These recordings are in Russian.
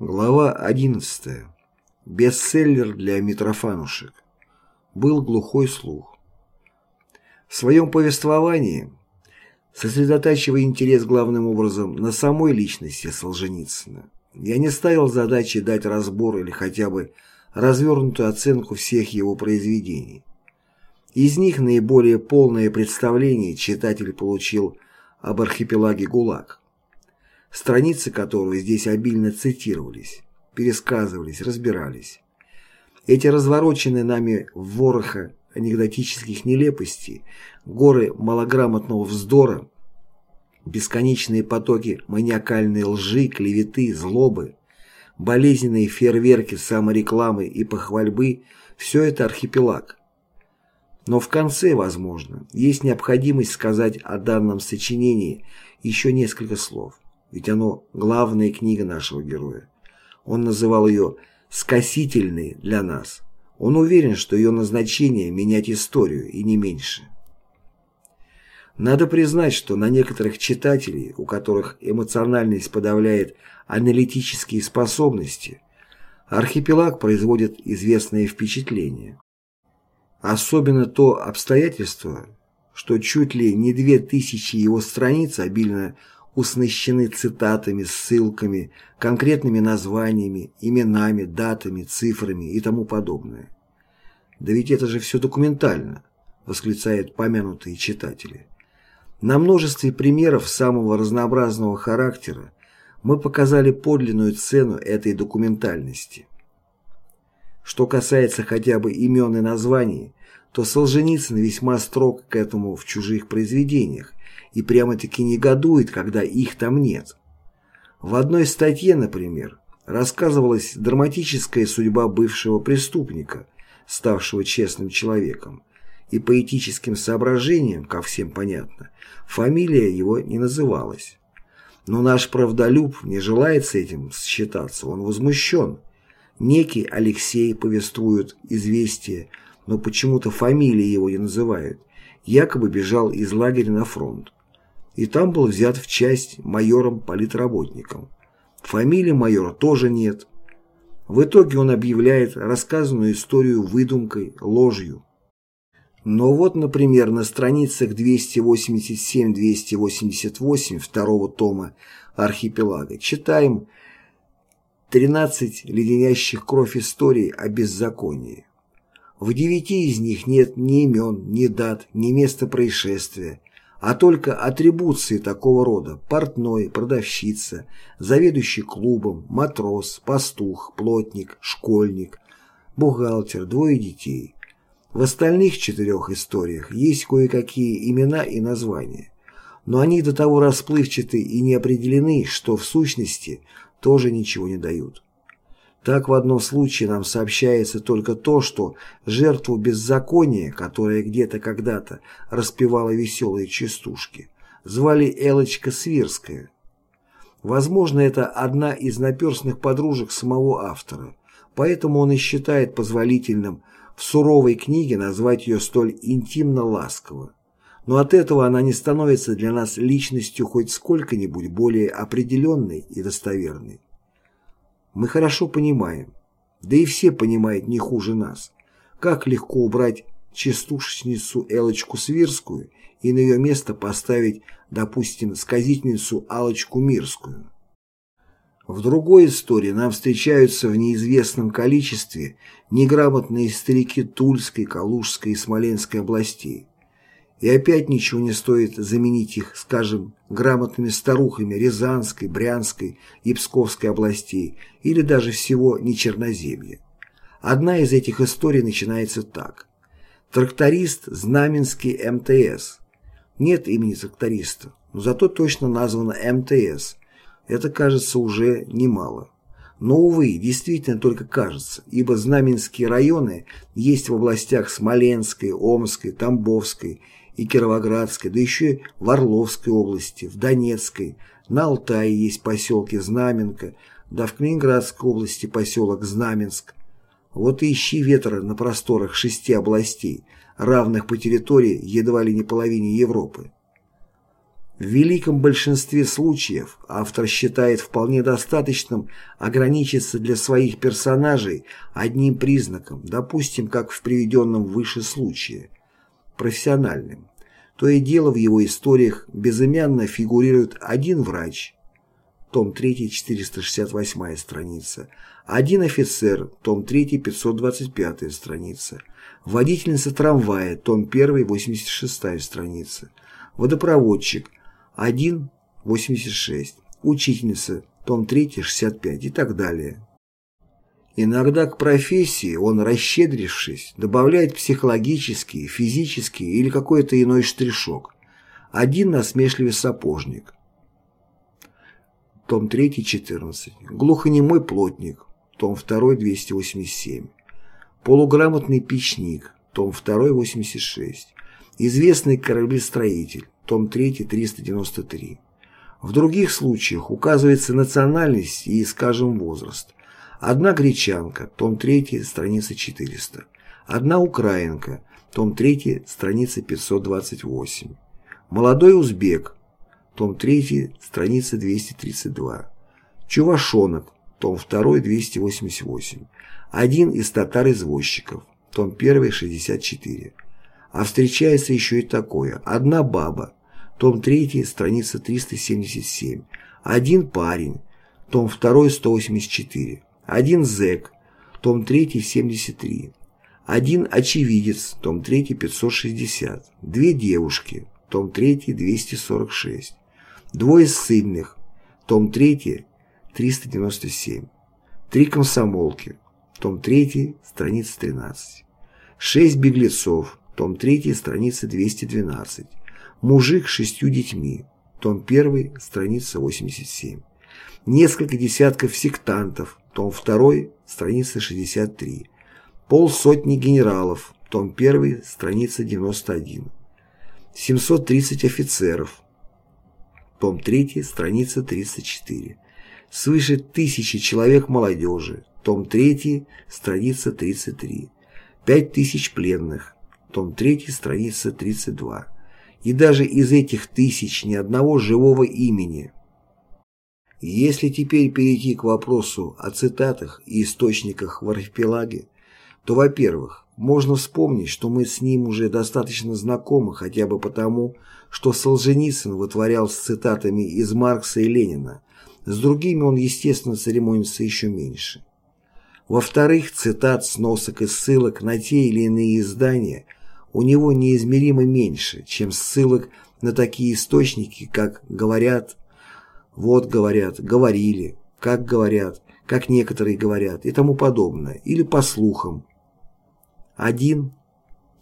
Глава 11. Бестселлер для митрофанушек. Был глухой слух. В своем повествовании, сосредотачивая интерес главным образом на самой личности Солженицына, я не ставил задачи дать разбор или хотя бы развернутую оценку всех его произведений. Из них наиболее полное представление читатель получил об архипелаге ГУЛАГ страницы которого здесь обильно цитировались, пересказывались, разбирались. Эти развороченные нами вороха анекдотических нелепостей, горы малограмотного вздора, бесконечные потоки маниакальной лжи, клеветы, злобы, болезненные фейерверки саморекламы и похвальбы – все это архипелаг. Но в конце, возможно, есть необходимость сказать о данном сочинении еще несколько слов ведь оно главная книга нашего героя. Он называл ее «скосительной для нас». Он уверен, что ее назначение – менять историю, и не меньше. Надо признать, что на некоторых читателей, у которых эмоциональность подавляет аналитические способности, архипелаг производит известное впечатление. Особенно то обстоятельство, что чуть ли не две тысячи его страниц обильно уснащены цитатами, ссылками, конкретными названиями, именами, датами, цифрами и тому подобное. «Да ведь это же все документально», – восклицают помянутые читатели. На множестве примеров самого разнообразного характера мы показали подлинную цену этой документальности. Что касается хотя бы имен и названий, то Солженицын весьма строг к этому в чужих произведениях и прямо-таки негодует, когда их там нет. В одной статье, например, рассказывалась драматическая судьба бывшего преступника, ставшего честным человеком, и по этическим соображениям, как всем понятно, фамилия его не называлась. Но наш правдолюб не желает с этим считаться, он возмущен. Некий Алексей повествует известие, но почему-то фамилии его не называют, якобы бежал из лагеря на фронт и там был взят в часть майором-политработником. Фамилии майора тоже нет. В итоге он объявляет рассказанную историю выдумкой, ложью. Но вот, например, на страницах 287-288 второго тома «Архипелага» читаем 13 леденящих кровь историй о беззаконии. В девяти из них нет ни имен, ни дат, ни места происшествия, а только атрибуции такого рода – портной, продавщица, заведующий клубом, матрос, пастух, плотник, школьник, бухгалтер, двое детей. В остальных четырех историях есть кое-какие имена и названия, но они до того расплывчаты и не определены, что в сущности тоже ничего не дают. Так в одном случае нам сообщается только то, что жертву беззакония, которая где-то когда-то распевала веселые частушки, звали Элочка Свирская. Возможно, это одна из наперстных подружек самого автора, поэтому он и считает позволительным в суровой книге назвать ее столь интимно-ласково. Но от этого она не становится для нас личностью хоть сколько-нибудь более определенной и достоверной. Мы хорошо понимаем, да и все понимают не хуже нас, как легко убрать частушечницу Элочку Свирскую и на ее место поставить, допустим, сказительницу Алочку Мирскую. В другой истории нам встречаются в неизвестном количестве неграмотные старики Тульской, Калужской и Смоленской областей, и опять ничего не стоит заменить их, скажем, грамотными старухами Рязанской, Брянской и Псковской областей или даже всего Нечерноземья. Одна из этих историй начинается так. Тракторист Знаменский МТС. Нет имени тракториста, но зато точно названо МТС. Это кажется уже немало. Но, увы, действительно только кажется, ибо знаменские районы есть в областях Смоленской, Омской, Тамбовской и Кировоградской, да еще в Орловской области, в Донецкой, на Алтае есть поселки Знаменка, да в Калининградской области поселок Знаменск. Вот и ищи ветра на просторах шести областей, равных по территории едва ли не половине Европы. В великом большинстве случаев автор считает вполне достаточным ограничиться для своих персонажей одним признаком, допустим, как в приведенном выше случае, профессиональным. То и дело в его историях безымянно фигурирует один врач, том 3, 468 страница, один офицер, том 3, 525 страница, водительница трамвая, том 1, 86 страница, водопроводчик, 1.86, учительница, том 3, 65 и так далее. Иногда к профессии он, расщедрившись, добавляет психологический, физический или какой-то иной штришок. Один насмешливый сапожник. Том 3, 14. Глухонемой плотник. Том 2, 287. Полуграмотный печник. Том 2, 86. Известный кораблестроитель том 3, 393. В других случаях указывается национальность и, скажем, возраст. Одна гречанка, том 3, страница 400. Одна украинка, том 3, страница 528. Молодой узбек, том 3, страница 232. Чувашонок, том 2, 288. Один из татар-извозчиков, том 1, 64. А встречается еще и такое. Одна баба, том 3, страница 377. Один парень, том 2, 184. Один зэк, том 3, 73. Один очевидец, том 3, 560. Две девушки, том 3, 246. Двое ссыльных, том 3, 397. Три комсомолки, том 3, страница 13. Шесть беглецов, том 3, страница 212. Мужик с шестью детьми. Том 1, страница 87. Несколько десятков сектантов. Том 2, страница 63. Полсотни генералов. Том 1, страница 91. 730 офицеров. Том 3, страница 34. Свыше тысячи человек молодежи. Том 3, страница 33. Пять тысяч пленных. Том 3, страница 32 и даже из этих тысяч ни одного живого имени. Если теперь перейти к вопросу о цитатах и источниках в архипелаге, то, во-первых, можно вспомнить, что мы с ним уже достаточно знакомы хотя бы потому, что Солженицын вытворял с цитатами из Маркса и Ленина, с другими он, естественно, церемонится еще меньше. Во-вторых, цитат, сносок и ссылок на те или иные издания – у него неизмеримо меньше, чем ссылок на такие источники, как «говорят», «вот говорят», «говорили», «как говорят», «как некоторые говорят» и тому подобное, или по слухам. Один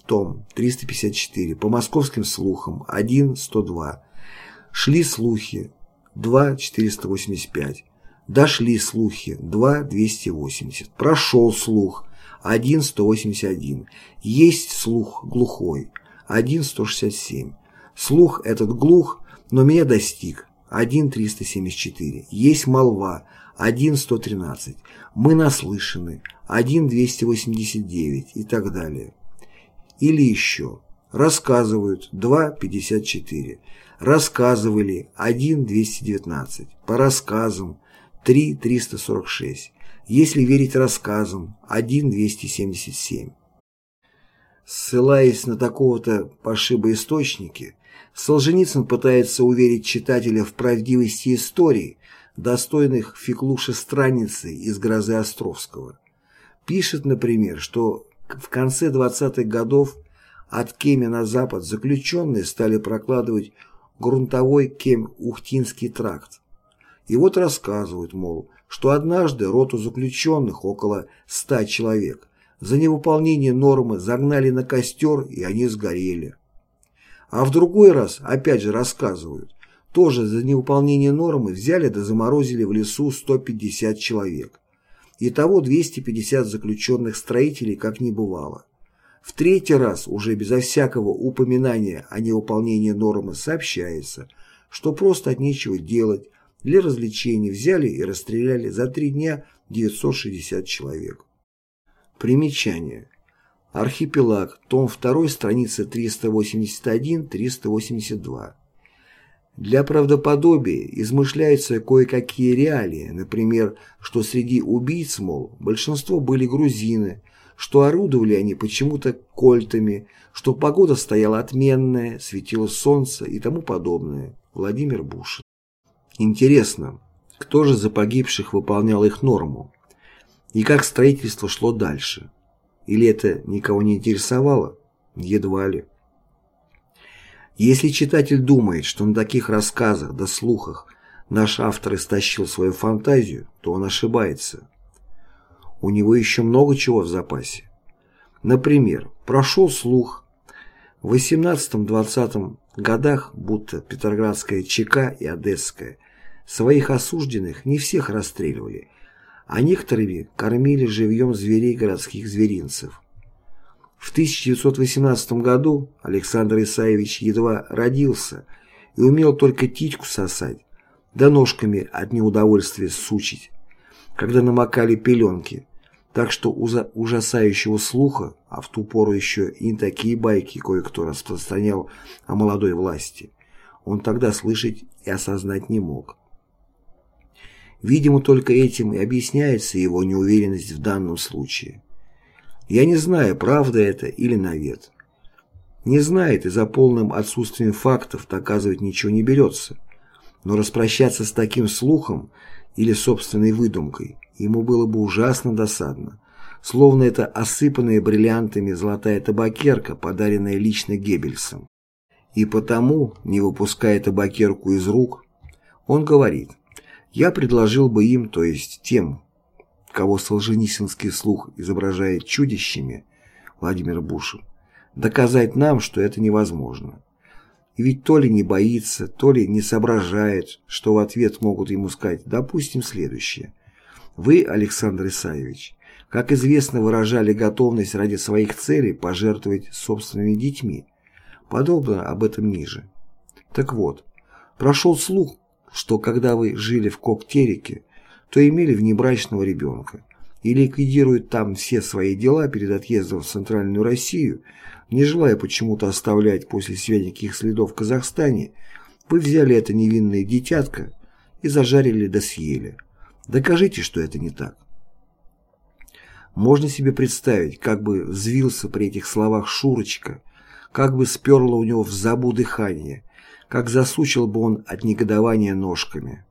том 354, по московским слухам 1 102. Шли слухи 2 485. Дошли слухи 2 280. Прошел слух 1,181. Есть слух глухой. 1,167. Слух этот глух, но меня достиг. 1,374. Есть молва. 1,113. Мы наслышаны. 1,289 и так далее. Или еще. Рассказывают 2,54. Рассказывали 1,219. По рассказам 3,346 если верить рассказам 1.277. Ссылаясь на такого-то пошиба источники, Солженицын пытается уверить читателя в правдивости истории, достойных Феклуши страницы из «Грозы Островского». Пишет, например, что в конце 20-х годов от Кеми на запад заключенные стали прокладывать грунтовой Кем-Ухтинский тракт. И вот рассказывают, мол, что однажды роту заключенных, около ста человек, за невыполнение нормы загнали на костер, и они сгорели. А в другой раз, опять же рассказывают, тоже за невыполнение нормы взяли да заморозили в лесу 150 человек. Итого 250 заключенных строителей как не бывало. В третий раз, уже безо всякого упоминания о невыполнении нормы, сообщается, что просто от нечего делать, для развлечений взяли и расстреляли за три дня 960 человек. Примечание. Архипелаг, том 2, страница 381-382. Для правдоподобия измышляются кое-какие реалии, например, что среди убийц, мол, большинство были грузины, что орудовали они почему-то кольтами, что погода стояла отменная, светило солнце и тому подобное. Владимир Бушин. Интересно, кто же за погибших выполнял их норму? И как строительство шло дальше? Или это никого не интересовало? Едва ли. Если читатель думает, что на таких рассказах да слухах наш автор истощил свою фантазию, то он ошибается. У него еще много чего в запасе. Например, прошел слух в 18-20 годах, будто Петроградская ЧК и Одесская своих осужденных не всех расстреливали, а некоторыми кормили живьем зверей городских зверинцев. В 1918 году Александр Исаевич едва родился и умел только титьку сосать, да ножками от неудовольствия сучить, когда намокали пеленки, так что ужасающего слуха, а в ту пору еще и такие байки кое-кто распространял о молодой власти, он тогда слышать и осознать не мог. Видимо, только этим и объясняется его неуверенность в данном случае. Я не знаю, правда это или навет. Не знает и за полным отсутствием фактов доказывать ничего не берется. Но распрощаться с таким слухом или собственной выдумкой ему было бы ужасно досадно. Словно это осыпанная бриллиантами золотая табакерка, подаренная лично Геббельсом. И потому, не выпуская табакерку из рук, он говорит, «Я предложил бы им, то есть тем, кого Солженицынский слух изображает чудищами, Владимир Бушин, доказать нам, что это невозможно. И ведь то ли не боится, то ли не соображает, что в ответ могут ему сказать, допустим, следующее. Вы, Александр Исаевич, как известно, выражали готовность ради своих целей пожертвовать собственными детьми. Подобно об этом ниже. Так вот, прошел слух, что когда вы жили в Коктерике, то имели внебрачного ребенка и ликвидируют там все свои дела перед отъездом в Центральную Россию, не желая почему-то оставлять после себя никаких следов в Казахстане, вы взяли это невинное дитятко и зажарили да съели. Докажите, что это не так. Можно себе представить, как бы взвился при этих словах Шурочка, как бы сперло у него в забу дыхание, как засучил бы он от негодования ножками.